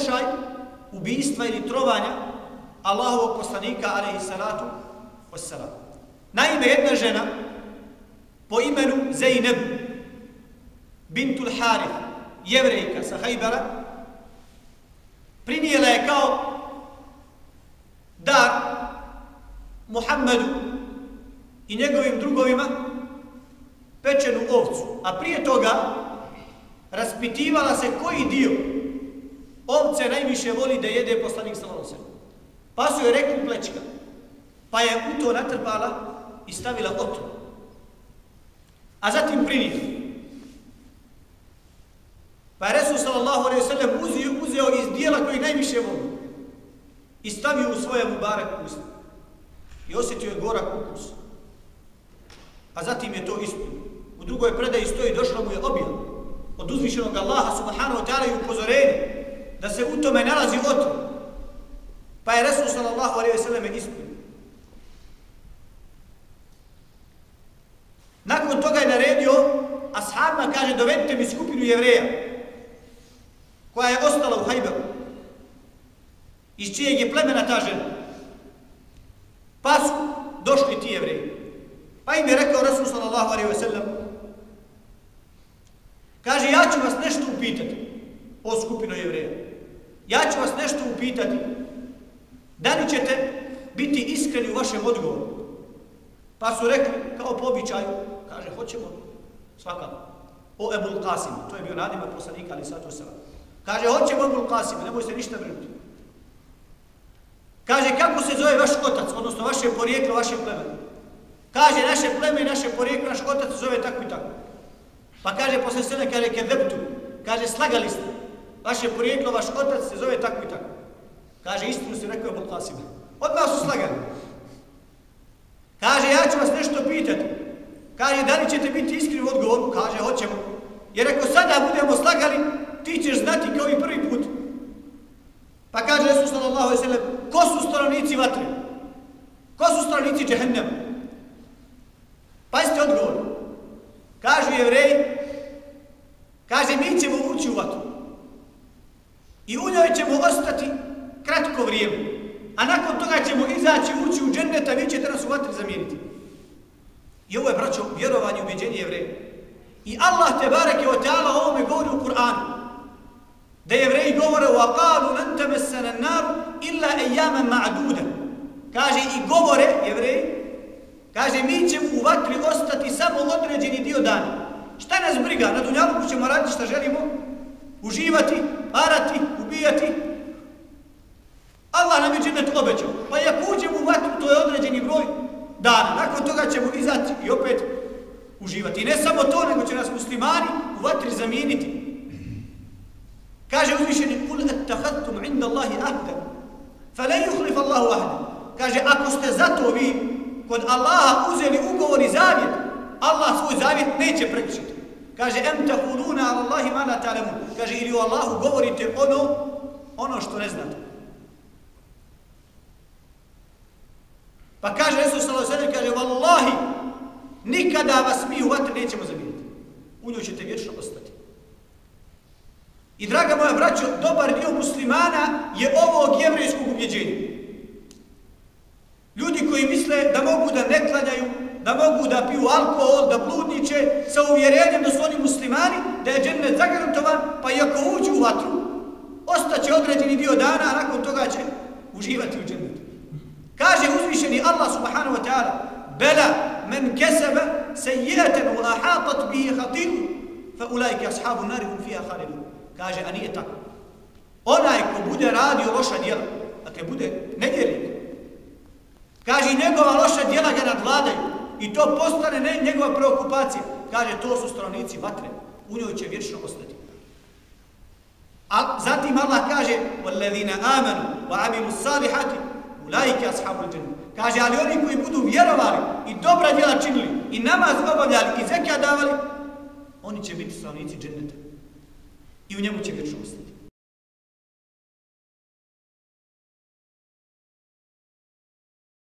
pokušaj ubijstva ili trovanja Allahovog poslanika, alaihi salatu wassalam. Naime, jedna žena po imenu Zeynep bintul Harith, jevrejka sa Hajbara, prinijela je kao dar Muhammedu i njegovim drugovima pečenu ovcu. A prije toga raspitivala se koji dio ovce najviše voli da jede poslanik sallallahu Pa su joj rekli plečka. Pa je u to natrpala i stavila otrov. A zatim prinijela. Pa je Resul sallallahu alaihi sallam uzio, uzeo iz dijela koji najviše voli i stavio u svoje mubarek usta. I osjetio je gorak ukus. A zatim je to ispunio. U drugoj predaji stoji, došlo mu je objav od uzvišenog Allaha subhanahu wa ta'ala i upozorenje da se u tome nalazi otrov. Pa je Resul sallallahu alaihi sallam ispunio. Nakon toga je naredio, ashabima kaže, dovedite mi skupinu jevreja koja je ostala u Hajberu, iz čijeg je plemena ta žena. Pa su došli ti jevreji. Pa im je rekao Resul sallallahu alaihi wa sallam, kaže, ja ću vas nešto upitati, o skupinu jevreja. Ja ću vas nešto upitati, da li ćete biti iskreni u vašem odgovoru? Pa su rekli, kao po običaju, kaže, hoćemo svakako. O Ebul Qasim, to je bio nadima poslanika, ali sad to se Kaže, hoćemo Ebul Qasim, nemoj se ništa brinuti. Kaže, kako se zove vaš otac, odnosno vaše porijeklo, vaše pleme? Kaže, naše pleme i naše porijeklo, naš otac se zove tako i tako. Pa kaže, posle sene, kaže, kedeptu, kaže, slagali ste. Vaše porijeklo, vaš otac se zove tako i tako. Kaže, istinu se rekao Ebul Qasim. Odmah su slagali. Kaže, ja ću vas nešto pitati. Kaže, da li ćete biti iskreni u odgovoru? Kaže, hoćemo. Jer ako sada budemo slagali, ti ćeš znati kao i prvi put. Pa kaže Resul sallallahu alaihi sallam, ko su stanovnici vatre? Ko su stanovnici džehennema? Pazite odgovor. Kažu jevreji, kaže, mi ćemo ući u vatru. I u njoj ćemo ostati neko vrijeme. A nakon toga ćemo izaći, ući u dženneta, vi ćete nas u vatri zamijeniti. I ovo je, braćo, vjerovanje, ubjeđenje jevreja. I Allah te bareke o teala ovome govori u Kur'anu. Da jevreji govore u akalu lan temesene nar illa ejaman ma'duda. Kaže i govore jevreji, kaže mi ćemo u vatri ostati samo određeni dio dana. Šta nas briga? Na dunjalu ćemo raditi šta želimo? Uživati, parati, ubijati. Allah nam je džennet obećao. Pa ako uđemo u vatru, to je određeni broj dana. Nakon toga ćemo izaći i opet uživati. I ne samo to, nego će nas muslimani u vatri zamijeniti. Kaže uzvišeni, kul ettahadtum inda Allahi ahda, fa ne yuhlif Allahu ahda. Kaže, ako ste zato vi kod Allaha uzeli ugovor i zavjet, Allah svoj zavjet neće prekršiti. Kaže, em tahuluna ala Allahi ma la ta'lamu. Kaže, ili u Allahu govorite ono, ono što ne znate. Pa kaže Resul sallallahu alejhi ve kaže vallahi nikada vas mi u vatri nećemo zamijeniti. U njoj ćete vječno ostati. I draga moja braćo, dobar dio muslimana je ovog jevrejskog ubjeđenja. Ljudi koji misle da mogu da ne klanjaju, da mogu da piju alkohol, da bludniče, sa uvjerenjem da su oni muslimani, da je džennet zagarantovan, pa i ako uđu u vatru, ostaće određeni dio dana, a nakon toga će uživati u džennetu. Kaže uzvišeni Allah subhanahu wa ta'ala bela men kesebe sejijeten u ahatat bihi hatinu fa ulajke ashabu narihum fija halilu kaže, a nije tako. Onaj ko bude radio loša djela dakle bude nedjelik kaže, njegova loša djela ga nadvladaju i to postane ne njegova preokupacija. Kaže, to su stranici vatre u njoj će vječno ostati. A zatim Allah kaže wa levina amanu wa amimu salihati ulaika ashabu Kaže, ali oni koji budu vjerovali i dobra djela činili i namaz obavljali i zekija davali, oni će biti stanovnici dženeta. I u njemu će vječno ostati.